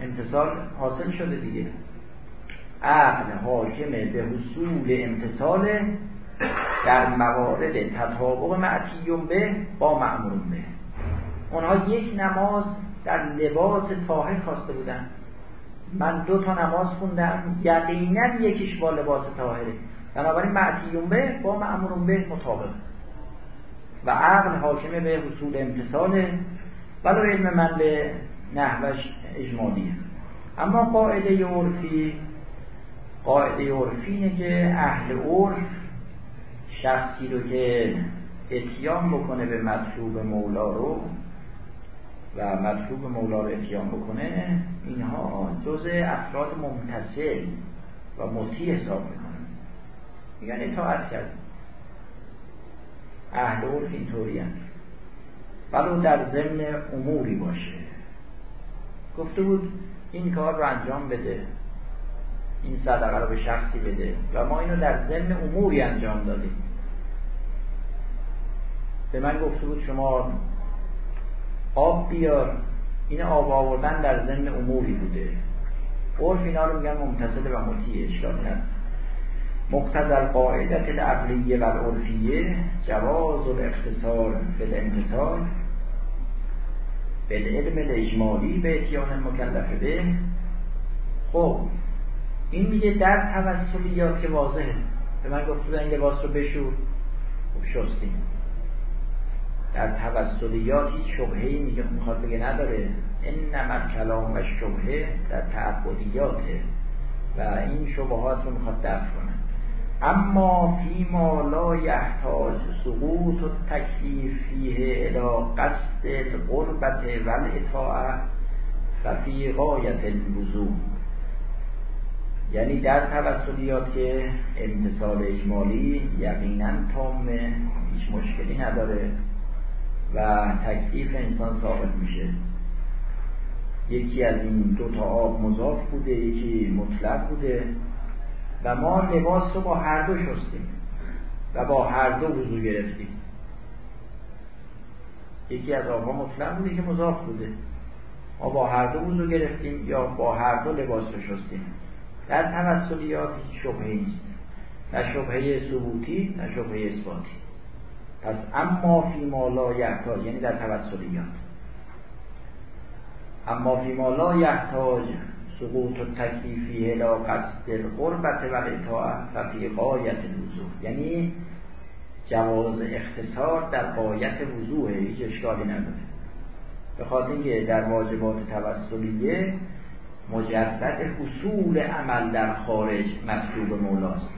امتصال حاصل شده دیگه. عقل حاکمه به حصول امتصال در موارد تطابق معتیون به با معمولون به. اونها یک نماز در لباس طاهر خواسته بودن. من دو تا نماز خوندم یقینا یکیش با لباس طاهره. بنابراین معتیون به با معمولون به مطابق. و عقل حاکمه به حصول امتصاله ولو علم من به نحوش اجمالیه اما قاعده عرفی قاعده عرفی اینه که اهل عرف شخصی رو که اتیام بکنه به مطلوب مولا رو و مطلوب مولا رو اتیام بکنه اینها جز افراد ممتصل و مطیع حساب می‌کنن. میگن اطاعت کرد. اهل اینطوری ولو در ضمن اموری باشه. گفته بود این کار رو انجام بده. این صدقه رو به شخصی بده. و ما اینو در ضمن اموری انجام دادیم. به من گفته بود شما آب بیار. این آب آوردن در ضمن اموری بوده. عرف اینا رو میگن ممتصل و مطیع اشکال نداره. مقتضى القاعدة العقلیه و العرفیه جواز الاختصار فی الامتصال بالعلم الاجمالی به اتیان المکلف به. خب این میگه در توسلیات که واضحه. به من گفت این لباس رو بشور خب شستیم. در توسلیات هیچ شبهه میگه می‌خواد بگه نداره. این نمت کلام و شبهه در تعبدیاته. و این شبهات رو می‌خواد دفع کنه. اما فیما لا یحتاج سقوط و تکلیف الى قصد القربت و الاطاعه ففی غایت اللزوم یعنی در توسلیات که امتصال اجمالی یقینا تامه هیچ مشکلی نداره و تکلیف انسان ثابت میشه. یکی از این دو تا آب مضاف بوده یکی مطلق بوده. و ما لباس رو با هر دو شستیم و با هر دو وضو گرفتیم. یکی از آبها مطلق بوده که مضاف بوده. ما با هر دو وضو گرفتیم یا با هر دو لباس رو شستیم. در توسلیات هیچ شبهه نیست. نه شبهه ثبوتی نه شبهه اثباتی. پس اما فی مالا یحتاج یعنی در توسلیات. اما فی مالا یحتاج سقوط و تکلیفی الى قصد القربت و الاطاعت ففی قایت الوضوح یعنی جواز اختصار در قایت وضوح هیچ اشکالی نداره. به خاطر اینکه در واجبات توسلیه مجرد حصول عمل در خارج مطلوب مولاست.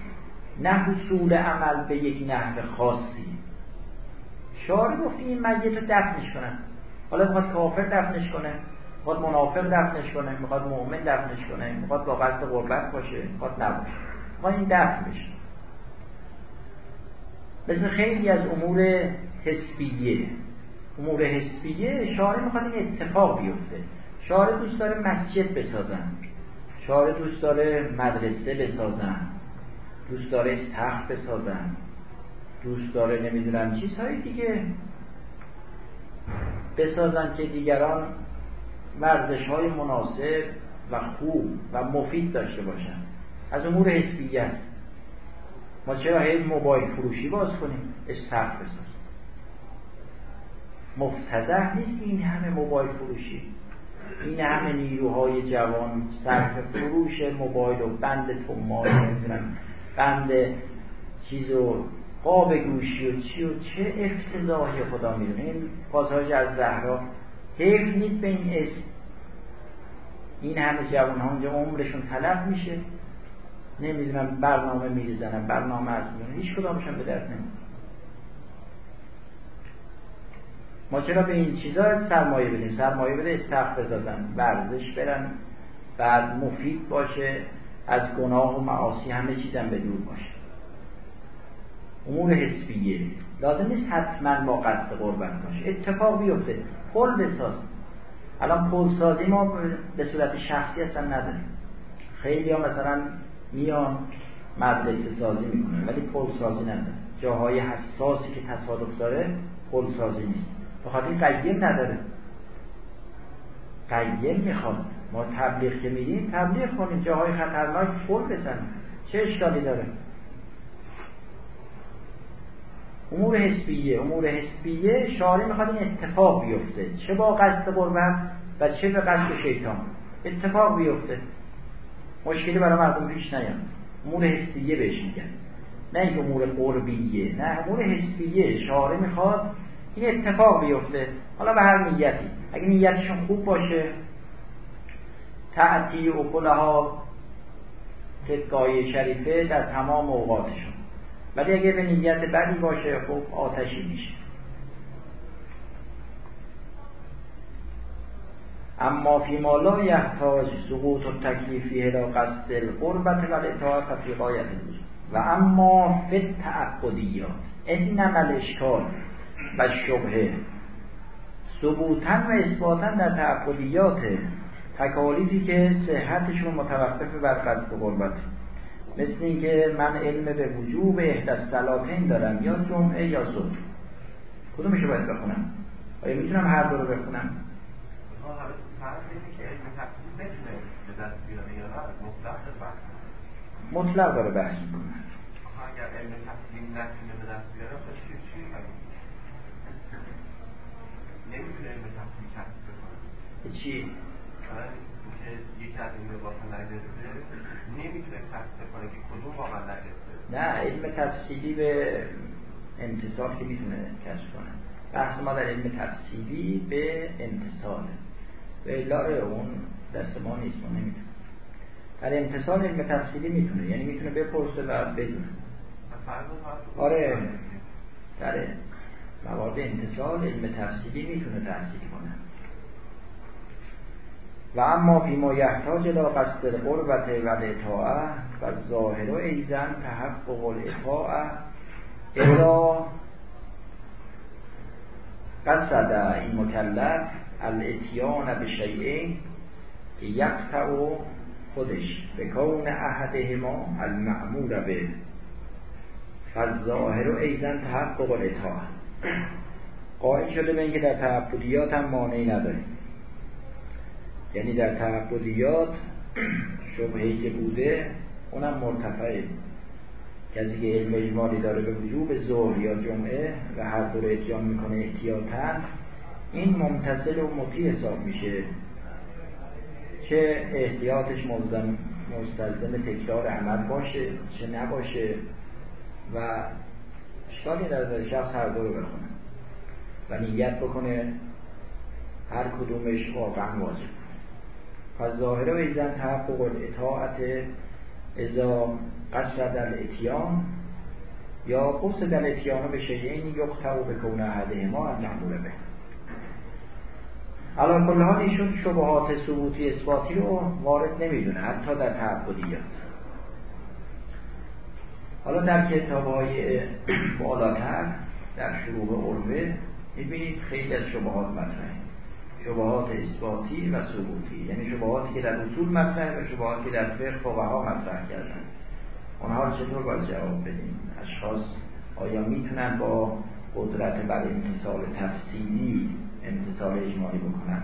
نه حصول عمل به یک نحو خاصی. شعار گفتی این میت رو دفنش کنن. حالا می‌خواد کافر دفنش کنه. می‌خواد منافق دفنش کنه می‌خواد مؤمن دفنش کنه می‌خواد با قصد قربت باشه می‌خواد نباشه. می‌خواد این دفن بشه مثل خیلی از امور حسبیه. امور حسبیه شاعر می‌خواد این اتفاق بیفته. شاعر دوست داره مسجد بسازن. شاعر دوست داره مدرسه بسازن. دوست داره تخت بسازن. دوست داره نمی‌دونم چیزهای دیگه بسازن که دیگران ورزش های مناسب و خوب و مفید داشته باشن از امور حسبیه است ما چرا هی موبایل فروشی باز کنیم؟ استخر بساز مفتزه نیست این همه موبایل فروشی. این همه نیروهای جوان صرف فروش موبایل و بند نمی‌دونم بند چیز و قاب گوشی و چی و چه افتضاحی خدا می‌دونه. این پاساژ از زهرا حیف نیست به این اسم این همه جوان ها اونجا عمرشون تلف میشه. نمی‌دونم برنامه میریزنم برنامه از میونه هیچ کدامشون به درد نمیده ما چرا به این چیزا سرمایه بدیم؟ سرمایه بده استخر بزازن ورزش برن بعد مفید باشه از گناه و معاصی همه چیزم به دور باشه. امور حسبیه لازم نیست حتما با قصد قربت باشه. اتفاق بیفته. پل بساز الان پل سازی ما به صورت شخصی اصلا نداریم. خیلی ها مثلا میان مدرسه سازی می‌کنن ولی پل سازی نداره جاهای حساسی که تصادف داره پل سازی نیست. بخاطر قیم نداره. قیم می‌خواد. ما تبلیغ که میریم تبلیغ کنیم. جاهای خطرناک پل بزنیم. چه اشکالی داره؟ امور حسبیه. امور حسبیه شارع می‌خواد این اتفاق بیفته. چه با قصد قربت و چه به قصد شیطان. اتفاق بیفته. مشکلی برای مردم پیش نیاد. امور حسبیه بهش میگن. نه اینکه امور قربیه نه امور حسبیه. شارع می‌خواد این اتفاق بیفته. حالا به هر نیتی. اگه نیتشون خوب باشه تعتی و کلها تدگاه شریفه در تمام اوقاتشون. ولی اگه به نیت بدی باشه خب آتشی میشه. اما فی ما لا یحتاج سقوط و تکلیفی الى قصد القربت و الاطاعت فی و اما فی التعقدیات. انما الاشکال و شبهه ثبوتا و اثباتا در تعقدیات تکالیفی که صحتشون متوقف بر قصد قربت مثل اینکه من علم به وجوب احدث سلاطین دارم یا جمعه یا صبح. کدومشو باید بخونم؟ آیا می‌تونم هر دو رو بخونم؟ مطلق داره بحث می‌کنه. اگر علم تفصیل نتونه به دست بیاره خب چی چی نمی‌تونه علم تفصیل کسب بکنه. چی؟ یک از این واقع نجسه نمی‌تونه کسب کنه که کدوم واقعا نجسه نه علم تفصیلی به امتصال که می‌تونه کسب کنه. بحث ما در علم تفصیلی به امتصال به اله اون دست ما نیست ما نمی‌تونه در امتصال علم تفصیلی می‌تونه یعنی می‌تونه بپرسه و بدونه. آره. در موارد انتصال علم تفصیلی می‌تونه تحصیل کنه. و اما فی ما یحتاج الى قصد القربت و الاطاعه و ظاهر و ایزن تحقق الاطاعه الى قصد این مکلف الاتیان به که یقطع خودش به کون احدهما المعمور به فالظاهر و ایزن تحقق الاطاعه. قائل شده به اینکه در تعبدیات هم مانعی نداریم. یعنی در تعبدیات شبهی که بوده اونم مرتفعه. کسی که علم اجمالی داره به وجوب ظهر یا جمعه و هر دور اتیان می‌کنه احتیاطا این ممتصل و مطیع حساب میشه چه احتیاطش ملزم مستلزم تکرار عمل باشه چه نباشه و اشکالی در شخص هر دو رو بخونه و نیت بکنه هر کدومش واقعا واجب. پس ظاهره و ایزن تحقق الاطاعت ازا قصد الاتیان یا قصد الاتیان به شیعین یقتو به کون احده ما از معمول به. الان کل حال ایشون شبهات ثبوتی اثباتی رو وارد نمی‌دونه حتی در تعبدیات حالا در کتاب های بالاتر در شروع عروه می‌بینید خیلی از شبهات مطرحه. شبهات اثباتی و ثبوتی. یعنی شبهاتی که در اصول مطرحه و شبهاتی که در فقه ها مطرح کردن. اونها رو چطور باید جواب بدیم؟ اشخاص آیا می‌تونن با قدرت بر امتصال تفصیلی امتصال اجمالی بکنن؟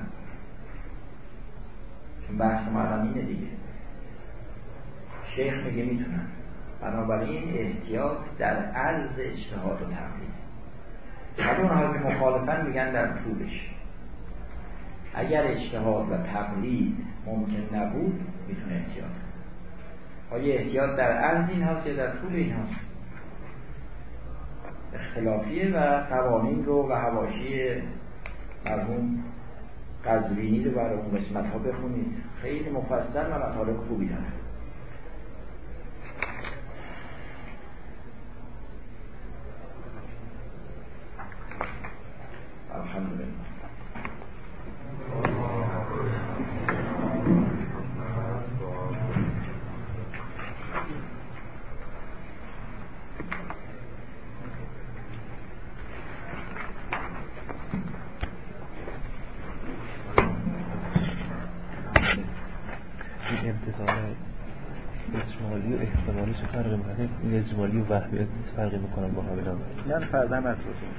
چون بحث ما الان اینه دیگه. شیخ میگه می‌تونن. بنابراین احتیاط در عرض اجتهاد و تقلید ولی اونها که مخالفن میگن در طولش اگر اجتهاد و تقلید ممکن نبود می‌تونه احتیاط آیا احتیاط در عرض این هاست یا در طول این هاست اختلافیه و قوانین رو و هواشی مرحوم قزوینی رو برای اون قسمت ها بخونید. خیلی مفصل و مطالب خوبی داره. اجمالی و وحبی فرقی می‌کنن با همین هم. نه فردا نتوزیم